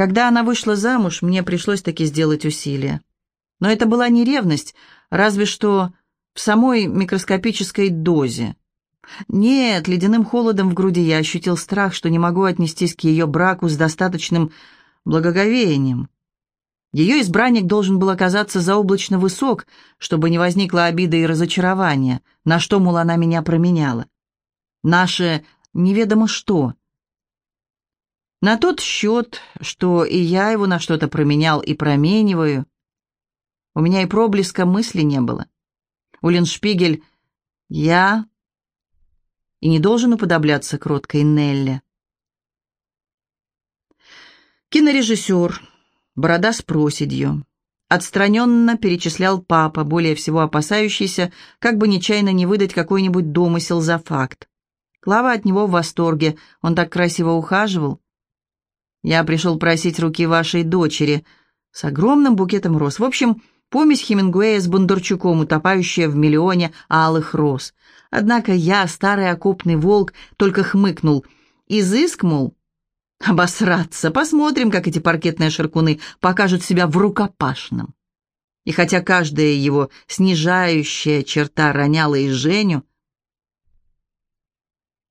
Когда она вышла замуж, мне пришлось таки сделать усилие. Но это была не ревность, разве что в самой микроскопической дозе. Нет, ледяным холодом в груди я ощутил страх, что не могу отнестись к ее браку с достаточным благоговением. Ее избранник должен был оказаться заоблачно высок, чтобы не возникло обиды и разочарования, на что, мол, она меня променяла. Наше неведомо что. На тот счет, что и я его на что-то променял и промениваю, у меня и проблеска мысли не было. Уллиншпигель, я и не должен уподобляться кроткой Нелле. Кинорежиссер, борода с проседью. Отстраненно перечислял папа, более всего опасающийся, как бы нечаянно не выдать какой-нибудь домысел за факт. Клава от него в восторге, он так красиво ухаживал. Я пришел просить руки вашей дочери с огромным букетом роз. В общем, помесь Хемингуэя с Бондарчуком, утопающая в миллионе алых роз. Однако я, старый окопный волк, только хмыкнул. Изыск, мол, обосраться. Посмотрим, как эти паркетные ширкуны покажут себя в рукопашном. И хотя каждая его снижающая черта роняла и Женю,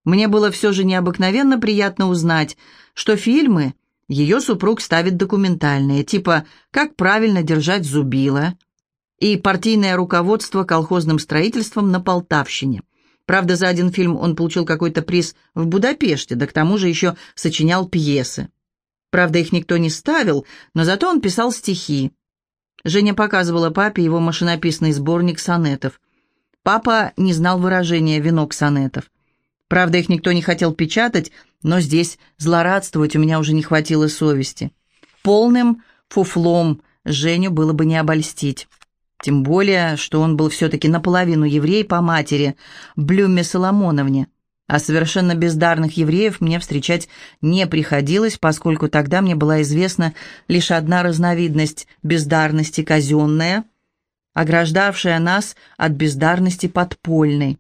мне было все же необыкновенно приятно узнать, что фильмы ее супруг ставит документальные, типа «Как правильно держать зубило» и «Партийное руководство колхозным строительством на Полтавщине». Правда, за один фильм он получил какой-то приз в Будапеште, да к тому же еще сочинял пьесы. Правда, их никто не ставил, но зато он писал стихи. Женя показывала папе его машинописный сборник сонетов. Папа не знал выражения «венок сонетов». Правда, их никто не хотел печатать, но здесь злорадствовать у меня уже не хватило совести. Полным фуфлом Женю было бы не обольстить. Тем более, что он был все-таки наполовину еврей по матери, Блюме Соломоновне. А совершенно бездарных евреев мне встречать не приходилось, поскольку тогда мне была известна лишь одна разновидность бездарности казенная, ограждавшая нас от бездарности подпольной.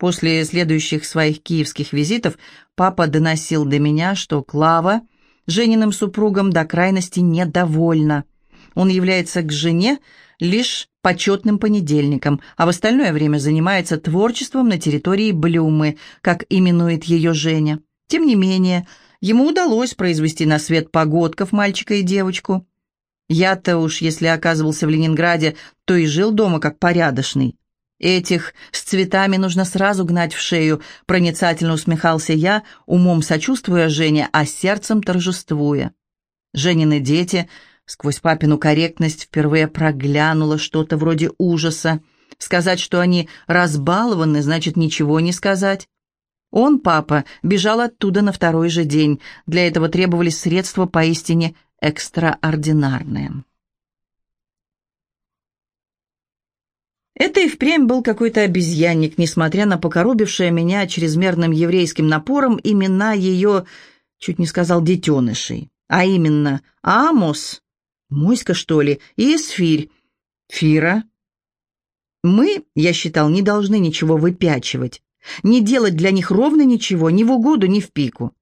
После следующих своих киевских визитов папа доносил до меня, что Клава, Жениным супругом, до крайности недовольна. Он является к жене лишь почетным понедельником, а в остальное время занимается творчеством на территории Блюмы, как именует ее Женя. Тем не менее, ему удалось произвести на свет погодков мальчика и девочку. Я-то уж, если оказывался в Ленинграде, то и жил дома как порядочный. «Этих с цветами нужно сразу гнать в шею», — проницательно усмехался я, умом сочувствуя Жене, а сердцем торжествуя. Женины дети, сквозь папину корректность, впервые проглянуло что-то вроде ужаса. Сказать, что они разбалованы, значит ничего не сказать. Он, папа, бежал оттуда на второй же день. Для этого требовались средства поистине экстраординарные. Это и впрямь был какой-то обезьянник, несмотря на покоробившее меня чрезмерным еврейским напором имена ее, чуть не сказал, детенышей. А именно Амос, Моська, что ли, и Эсфирь, Фира. Мы, я считал, не должны ничего выпячивать, не делать для них ровно ничего, ни в угоду, ни в пику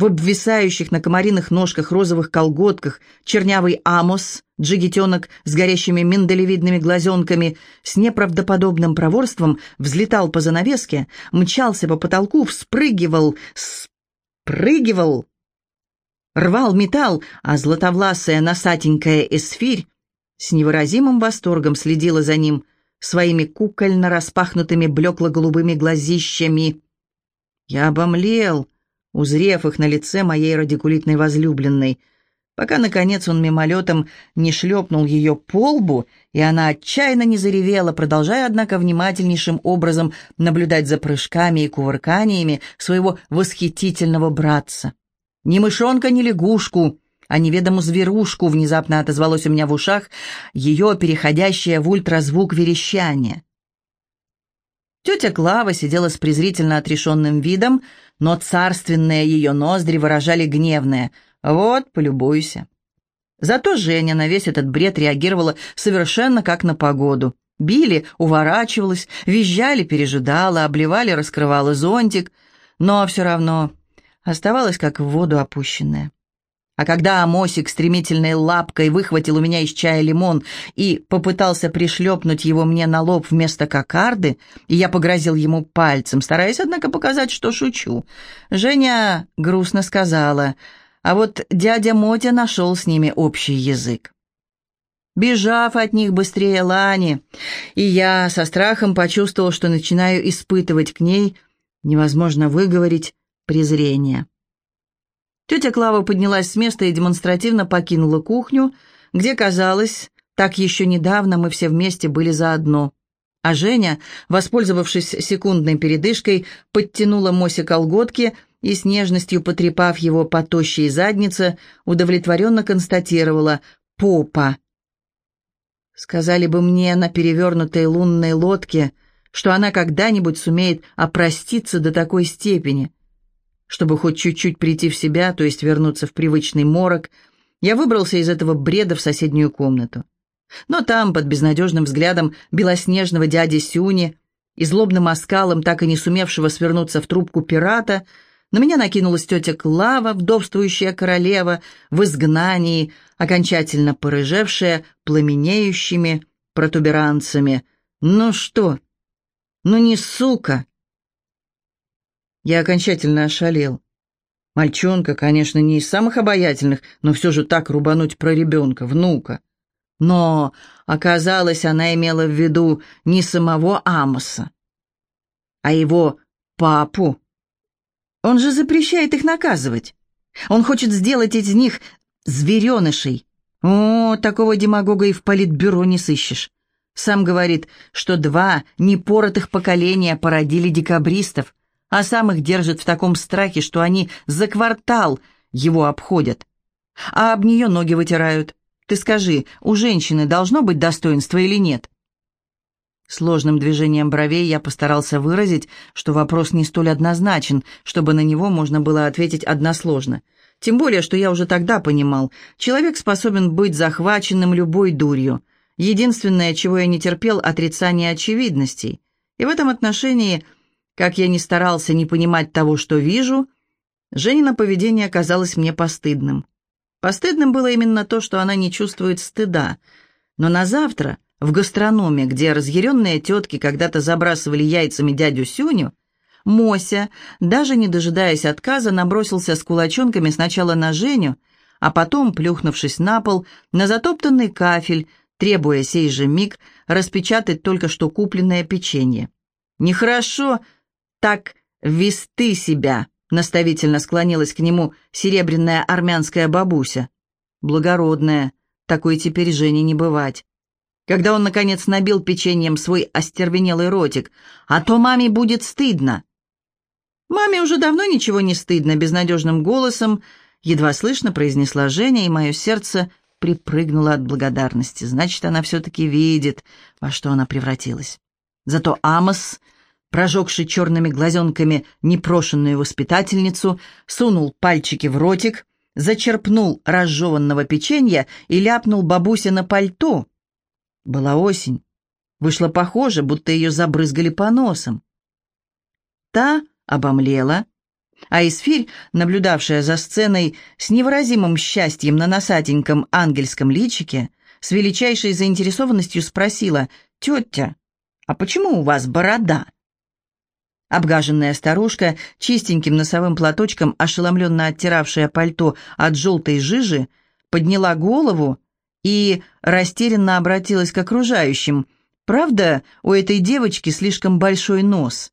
в обвисающих на комариных ножках розовых колготках, чернявый Амос, джигитенок с горящими миндалевидными глазенками, с неправдоподобным проворством взлетал по занавеске, мчался по потолку, вспрыгивал, спрыгивал, рвал металл, а златовласая носатенькая эсфирь с невыразимым восторгом следила за ним своими кукольно распахнутыми блекло-голубыми глазищами. Я обомлел, узрев их на лице моей радикулитной возлюбленной, пока, наконец, он мимолетом не шлепнул ее по лбу, и она отчаянно не заревела, продолжая, однако, внимательнейшим образом наблюдать за прыжками и кувырканиями своего восхитительного братца. «Ни мышонка, ни лягушку!» а неведому зверушку внезапно отозвалось у меня в ушах ее переходящее в ультразвук верещание. Тетя Клава сидела с презрительно отрешенным видом, но царственные ее ноздри выражали гневное «Вот, полюбуйся». Зато Женя на весь этот бред реагировала совершенно как на погоду. Били, уворачивалась, визжали, пережидала, обливали, раскрывала зонтик, но все равно оставалась как в воду опущенная. А когда Амосик стремительной лапкой выхватил у меня из чая лимон и попытался пришлепнуть его мне на лоб вместо кокарды, и я погрозил ему пальцем, стараясь, однако, показать, что шучу, Женя грустно сказала, а вот дядя Мотя нашел с ними общий язык. Бежав от них быстрее Лани, и я со страхом почувствовал, что начинаю испытывать к ней, невозможно выговорить, презрение. Тетя Клава поднялась с места и демонстративно покинула кухню, где, казалось, так еще недавно мы все вместе были заодно. А Женя, воспользовавшись секундной передышкой, подтянула Мосе колготки и, с нежностью потрепав его по тощей заднице, удовлетворенно констатировала «попа». Сказали бы мне на перевернутой лунной лодке, что она когда-нибудь сумеет опроститься до такой степени, чтобы хоть чуть-чуть прийти в себя, то есть вернуться в привычный морок, я выбрался из этого бреда в соседнюю комнату. Но там, под безнадежным взглядом белоснежного дяди Сюни и злобным оскалом, так и не сумевшего свернуться в трубку пирата, на меня накинулась тетя Клава, вдовствующая королева, в изгнании, окончательно порыжевшая, пламенеющими протуберанцами. «Ну что? Ну не сука!» Я окончательно ошалел. Мальчонка, конечно, не из самых обаятельных, но все же так рубануть про ребенка, внука. Но, оказалось, она имела в виду не самого Амоса, а его папу. Он же запрещает их наказывать. Он хочет сделать из них зверенышей. О, такого демагога и в политбюро не сыщешь. Сам говорит, что два непоротых поколения породили декабристов, а сам их держит в таком страхе, что они за квартал его обходят, а об нее ноги вытирают. Ты скажи, у женщины должно быть достоинство или нет?» Сложным движением бровей я постарался выразить, что вопрос не столь однозначен, чтобы на него можно было ответить односложно. Тем более, что я уже тогда понимал, человек способен быть захваченным любой дурью. Единственное, чего я не терпел, отрицание очевидностей. И в этом отношении – как я не старался не понимать того, что вижу, Женина поведение казалось мне постыдным. Постыдным было именно то, что она не чувствует стыда. Но на завтра, в гастрономе, где разъяренные тетки когда-то забрасывали яйцами дядю Сюню, Мося, даже не дожидаясь отказа, набросился с кулачонками сначала на Женю, а потом, плюхнувшись на пол, на затоптанный кафель, требуя сей же миг распечатать только что купленное печенье. «Нехорошо!» Так вести себя», — наставительно склонилась к нему серебряная армянская бабуся. Благородная, такой теперь Жене не бывать. Когда он, наконец, набил печеньем свой остервенелый ротик, «А то маме будет стыдно». «Маме уже давно ничего не стыдно», — безнадежным голосом, едва слышно произнесла Женя, и мое сердце припрыгнуло от благодарности. Значит, она все-таки видит, во что она превратилась. Зато Амос прожегший черными глазенками непрошенную воспитательницу, сунул пальчики в ротик, зачерпнул разжеванного печенья и ляпнул бабусе на пальто. Была осень. Вышло похоже, будто ее забрызгали по носам. Та обомлела, а Исфирь, наблюдавшая за сценой с невыразимым счастьем на носатеньком ангельском личике, с величайшей заинтересованностью спросила, «Тетя, а почему у вас борода?» Обгаженная старушка, чистеньким носовым платочком, ошеломленно оттиравшая пальто от желтой жижи, подняла голову и растерянно обратилась к окружающим. «Правда, у этой девочки слишком большой нос?»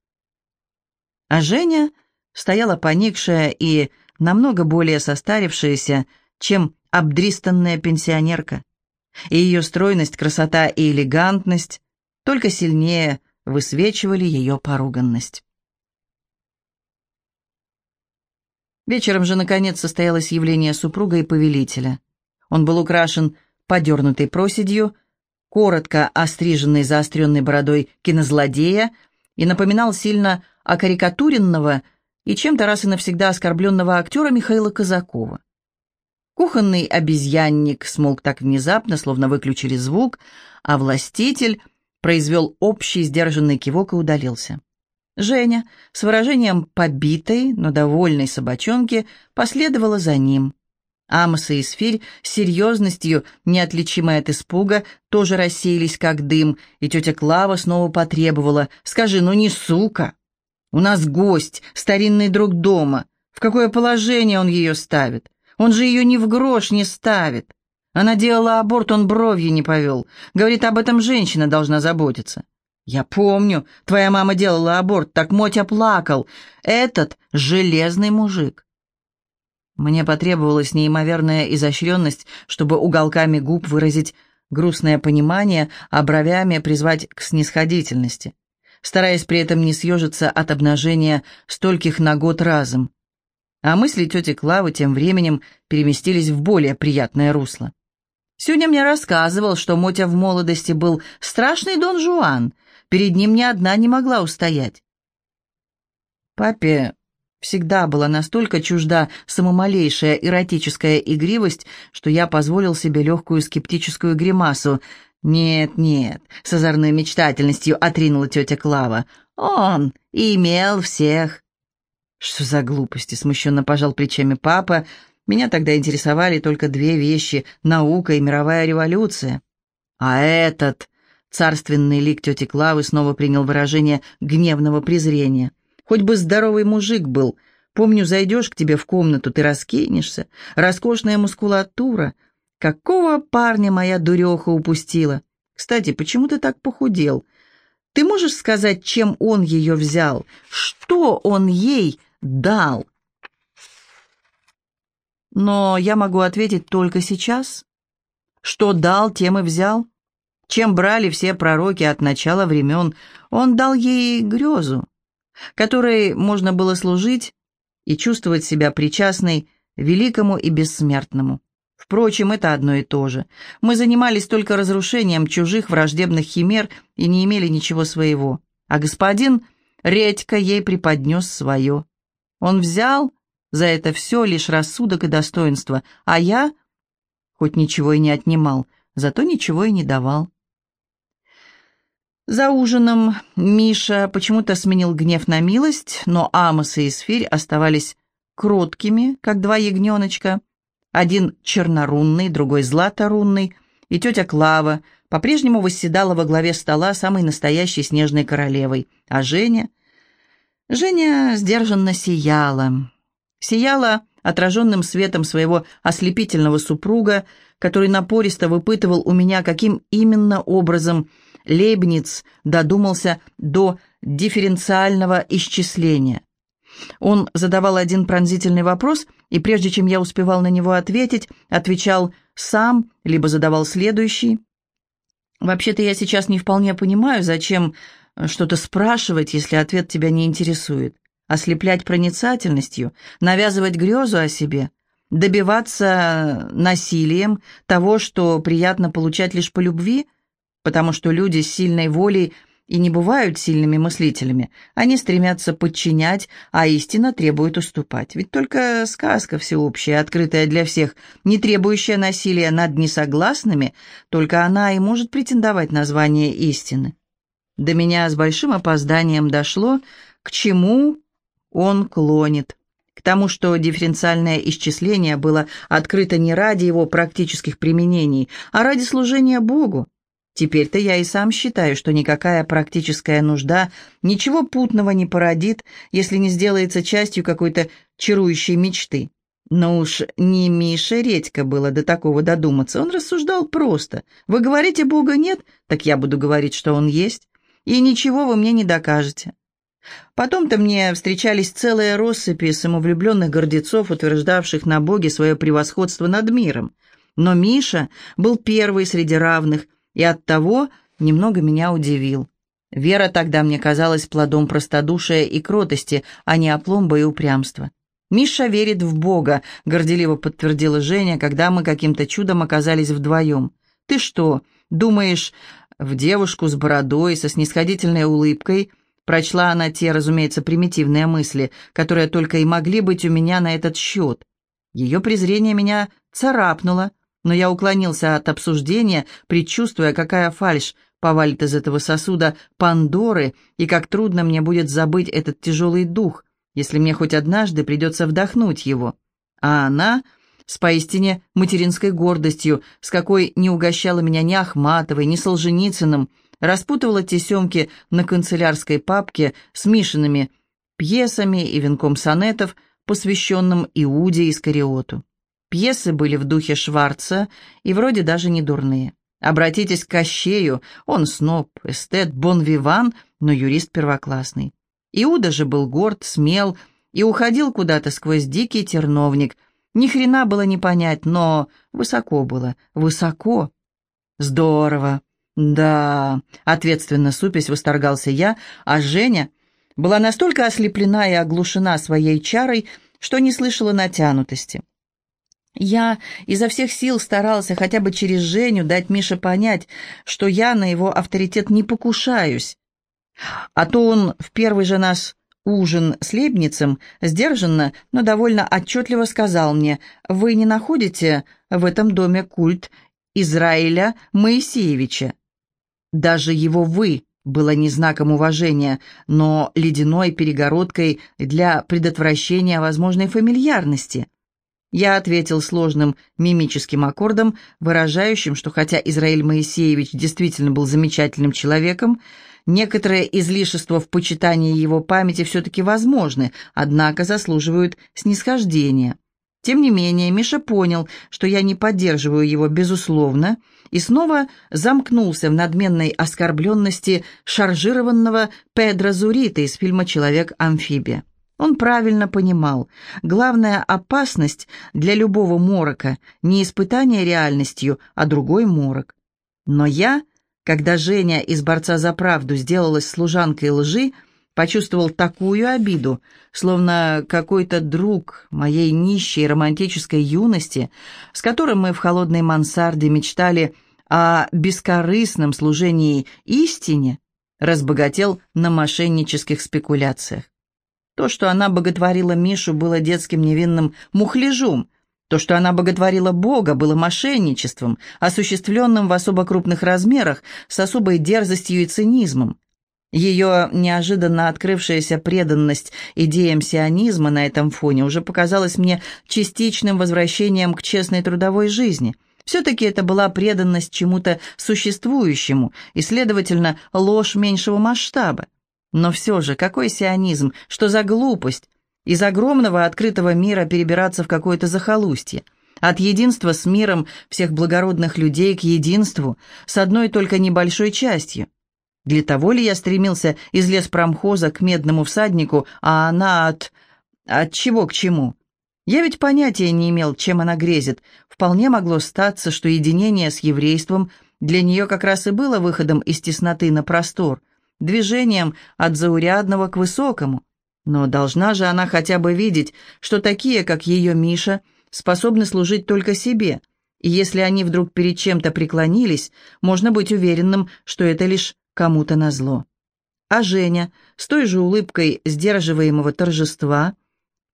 А Женя стояла поникшая и намного более состарившаяся, чем обдристанная пенсионерка. И ее стройность, красота и элегантность только сильнее высвечивали ее поруганность. Вечером же, наконец, состоялось явление супруга и повелителя. Он был украшен подернутой проседью, коротко остриженной заостренной бородой кинозлодея и напоминал сильно окарикатуренного и чем-то раз и навсегда оскорбленного актера Михаила Казакова. Кухонный обезьянник смолк так внезапно, словно выключили звук, а властитель произвел общий сдержанный кивок и удалился. Женя с выражением побитой, но довольной собачонки последовала за ним. Амос и Исфирь с серьезностью, неотличимой от испуга, тоже рассеялись как дым, и тетя Клава снова потребовала «Скажи, ну не сука! У нас гость, старинный друг дома. В какое положение он ее ставит? Он же ее ни в грош не ставит. Она делала аборт, он бровью не повел. Говорит, об этом женщина должна заботиться. Я помню, твоя мама делала аборт, так Мотя плакал. Этот железный мужик. Мне потребовалась неимоверная изощренность, чтобы уголками губ выразить грустное понимание, а бровями призвать к снисходительности, стараясь при этом не съежиться от обнажения стольких нагот разом. А мысли тети Клавы тем временем переместились в более приятное русло. Сегодня мне рассказывал, что Мотя в молодости был страшный Дон Жуан, перед ним ни одна не могла устоять. Папе Всегда была настолько чужда самомалейшая эротическая игривость, что я позволил себе легкую скептическую гримасу. «Нет, нет», — с озорной мечтательностью отринула тетя Клава. «Он имел всех». «Что за глупости?» — смущенно пожал плечами папа. «Меня тогда интересовали только две вещи — наука и мировая революция». «А этот...» — царственный лик тети Клавы снова принял выражение гневного презрения. Хоть бы здоровый мужик был. Помню, зайдешь к тебе в комнату, ты раскинешься. Роскошная мускулатура. Какого парня моя дуреха упустила? Кстати, почему ты так похудел? Ты можешь сказать, чем он ее взял? Что он ей дал? Но я могу ответить только сейчас. Что дал, тем и взял. Чем брали все пророки от начала времен, он дал ей грезу которой можно было служить и чувствовать себя причастной великому и бессмертному. Впрочем, это одно и то же. Мы занимались только разрушением чужих враждебных химер и не имели ничего своего. А господин редько ей преподнес свое. Он взял за это все лишь рассудок и достоинство, а я, хоть ничего и не отнимал, зато ничего и не давал. За ужином Миша почему-то сменил гнев на милость, но Амос и Исфирь оставались кроткими, как два ягненочка. Один чернорунный, другой златорунный, и тетя Клава по-прежнему восседала во главе стола самой настоящей снежной королевой, а Женя... Женя сдержанно сияла. Сияла отраженным светом своего ослепительного супруга, который напористо выпытывал у меня, каким именно образом Лейбниц додумался до дифференциального исчисления. Он задавал один пронзительный вопрос, и прежде чем я успевал на него ответить, отвечал сам, либо задавал следующий. Вообще-то я сейчас не вполне понимаю, зачем что-то спрашивать, если ответ тебя не интересует. Ослеплять проницательностью, навязывать грезу о себе, добиваться насилием того, что приятно получать лишь по любви – потому что люди с сильной волей и не бывают сильными мыслителями. Они стремятся подчинять, а истина требует уступать. Ведь только сказка всеобщая, открытая для всех, не требующая насилия над несогласными, только она и может претендовать на звание истины. До меня с большим опозданием дошло, к чему он клонит. К тому, что дифференциальное исчисление было открыто не ради его практических применений, а ради служения Богу. Теперь-то я и сам считаю, что никакая практическая нужда ничего путного не породит, если не сделается частью какой-то чарующей мечты. Но уж не Миша Редька было до такого додуматься. Он рассуждал просто. Вы говорите, Бога нет, так я буду говорить, что Он есть. И ничего вы мне не докажете. Потом-то мне встречались целые россыпи самовлюбленных гордецов, утверждавших на Боге свое превосходство над миром. Но Миша был первый среди равных – и оттого немного меня удивил. Вера тогда мне казалась плодом простодушия и кротости, а не опломба и упрямства. «Миша верит в Бога», — горделиво подтвердила Женя, когда мы каким-то чудом оказались вдвоем. «Ты что, думаешь, в девушку с бородой, со снисходительной улыбкой?» Прочла она те, разумеется, примитивные мысли, которые только и могли быть у меня на этот счет. Ее презрение меня царапнуло, но я уклонился от обсуждения, предчувствуя, какая фальшь повалит из этого сосуда Пандоры, и как трудно мне будет забыть этот тяжелый дух, если мне хоть однажды придется вдохнуть его. А она с поистине материнской гордостью, с какой не угощала меня ни Ахматовой, ни Солженицыным, распутывала тесемки на канцелярской папке с Мишиными пьесами и венком сонетов, посвященным Иуде Искариоту. Пьесы были в духе Шварца и вроде даже не дурные. Обратитесь к Кощею, он сноб, эстет, бон-виван, но юрист первоклассный. Иуда же был горд, смел и уходил куда-то сквозь дикий терновник. Ни хрена было не понять, но высоко было, высоко. Здорово. Да, ответственно супясь восторгался я, а Женя была настолько ослеплена и оглушена своей чарой, что не слышала натянутости. Я изо всех сил старался хотя бы через Женю дать Мише понять, что я на его авторитет не покушаюсь. А то он в первый же наш ужин с Лейбницем сдержанно, но довольно отчетливо сказал мне, «Вы не находите в этом доме культ Израиля Моисеевича?» Даже его «вы» было не знаком уважения, но ледяной перегородкой для предотвращения возможной фамильярности. Я ответил сложным мимическим аккордом, выражающим, что хотя Израиль Моисеевич действительно был замечательным человеком, некоторые излишества в почитании его памяти все-таки возможны, однако заслуживают снисхождения. Тем не менее, Миша понял, что я не поддерживаю его безусловно, и снова замкнулся в надменной оскорбленности шаржированного Педро Зурита из фильма «Человек-амфибия». Он правильно понимал, главная опасность для любого морока не испытание реальностью, а другой морок. Но я, когда Женя из «Борца за правду» сделалась служанкой лжи, почувствовал такую обиду, словно какой-то друг моей нищей романтической юности, с которым мы в холодной мансарде мечтали о бескорыстном служении истине, разбогател на мошеннических спекуляциях. То, что она боготворила Мишу, было детским невинным мухляжом. То, что она боготворила Бога, было мошенничеством, осуществленным в особо крупных размерах, с особой дерзостью и цинизмом. Ее неожиданно открывшаяся преданность идеям сионизма на этом фоне уже показалась мне частичным возвращением к честной трудовой жизни. Все-таки это была преданность чему-то существующему и, следовательно, ложь меньшего масштаба. Но все же, какой сионизм, что за глупость? Из огромного открытого мира перебираться в какое-то захолустье. От единства с миром всех благородных людей к единству с одной только небольшой частью. Для того ли я стремился из леспромхоза к медному всаднику, а она от... от чего к чему? Я ведь понятия не имел, чем она грезит. Вполне могло статься, что единение с еврейством для нее как раз и было выходом из тесноты на простор – движением от заурядного к высокому. Но должна же она хотя бы видеть, что такие, как ее Миша, способны служить только себе, и если они вдруг перед чем-то преклонились, можно быть уверенным, что это лишь кому-то назло. А Женя, с той же улыбкой сдерживаемого торжества,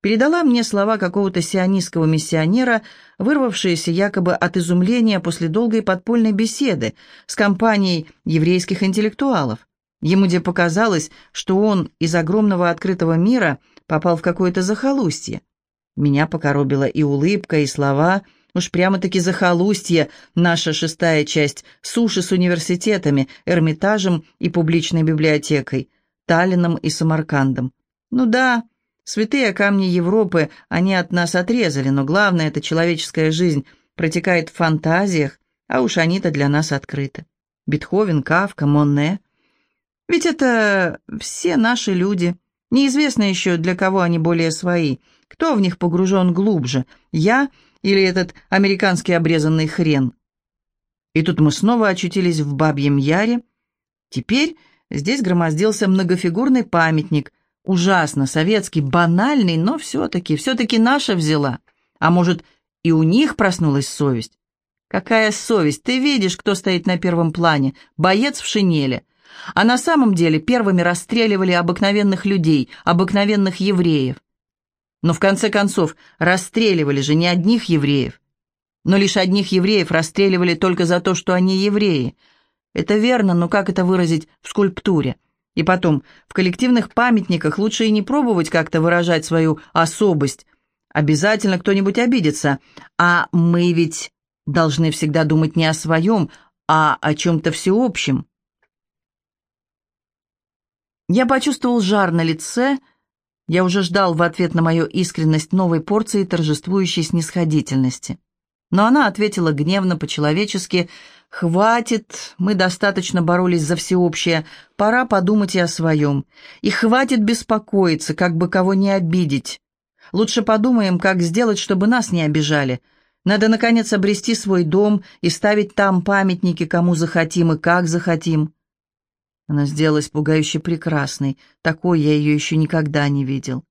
передала мне слова какого-то сионистского миссионера, вырвавшиеся якобы от изумления после долгой подпольной беседы с компанией еврейских интеллектуалов. Ему где показалось, что он из огромного открытого мира попал в какое-то захолустье. Меня покоробила и улыбка, и слова. Уж прямо-таки захолустье, наша шестая часть, суши с университетами, Эрмитажем и публичной библиотекой, Таллином и Самаркандом. Ну да, святые камни Европы они от нас отрезали, но главное, это человеческая жизнь протекает в фантазиях, а уж они-то для нас открыты. Бетховен, Кавка, Монне — ведь это все наши люди. Неизвестно еще, для кого они более свои. Кто в них погружен глубже, я или этот американский обрезанный хрен? И тут мы снова очутились в Бабьем Яре. Теперь здесь громоздился многофигурный памятник. Ужасно советский, банальный, но все-таки, все-таки наша взяла. А может, и у них проснулась совесть? Какая совесть? Ты видишь, кто стоит на первом плане? Боец в шинели. А на самом деле первыми расстреливали обыкновенных людей, обыкновенных евреев. Но в конце концов, расстреливали же не одних евреев. Но лишь одних евреев расстреливали только за то, что они евреи. Это верно, но как это выразить в скульптуре? И потом, в коллективных памятниках лучше и не пробовать как-то выражать свою особость, Обязательно кто-нибудь обидится, а мы ведь должны всегда думать не о своем, а о чем-то всеобщем. Я почувствовал жар на лице, я уже ждал в ответ на мою искренность новой порции торжествующей снисходительности. Но она ответила гневно, по-человечески, «Хватит, мы достаточно боролись за всеобщее, пора подумать и о своем. И хватит беспокоиться, как бы кого не обидеть. Лучше подумаем, как сделать, чтобы нас не обижали. Надо, наконец, обрести свой дом и ставить там памятники, кому захотим и как захотим». Она сделалась пугающе прекрасной, такой я ее еще никогда не видел.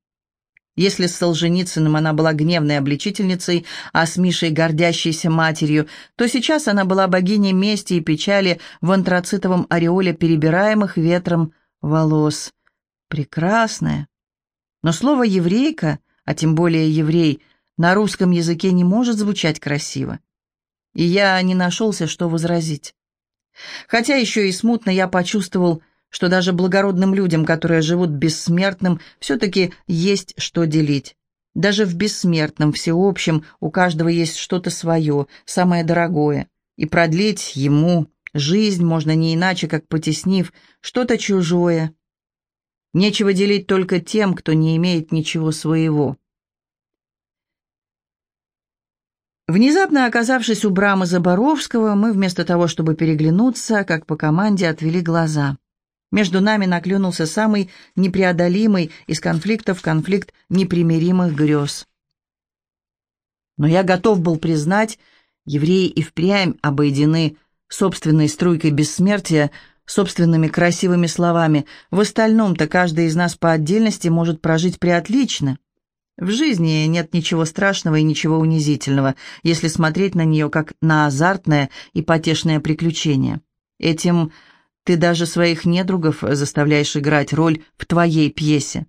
Если с Солженицыным она была гневной обличительницей, а с Мишей гордящейся матерью, то сейчас она была богиней мести и печали в антрацитовом ореоле перебираемых ветром волос. Прекрасная. Но слово «еврейка», а тем более «еврей», на русском языке не может звучать красиво. И я не нашелся, что возразить. Хотя еще и смутно я почувствовал, что даже благородным людям, которые живут бессмертным, все-таки есть что делить. Даже в бессмертном, всеобщем, у каждого есть что-то свое, самое дорогое. И продлить ему жизнь можно не иначе, как потеснив что-то чужое. Нечего делить только тем, кто не имеет ничего своего. Внезапно оказавшись у брамы Заборовского, мы вместо того, чтобы переглянуться, как по команде отвели глаза. Между нами наклюнулся самый непреодолимый из конфликтов конфликт непримиримых грез. Но я готов был признать, евреи и впрямь обойдены собственной струйкой бессмертия, собственными красивыми словами. В остальном-то каждый из нас по отдельности может прожить преотлично. В жизни нет ничего страшного и ничего унизительного, если смотреть на нее как на азартное и потешное приключение. Этим ты даже своих недругов заставляешь играть роль в твоей пьесе.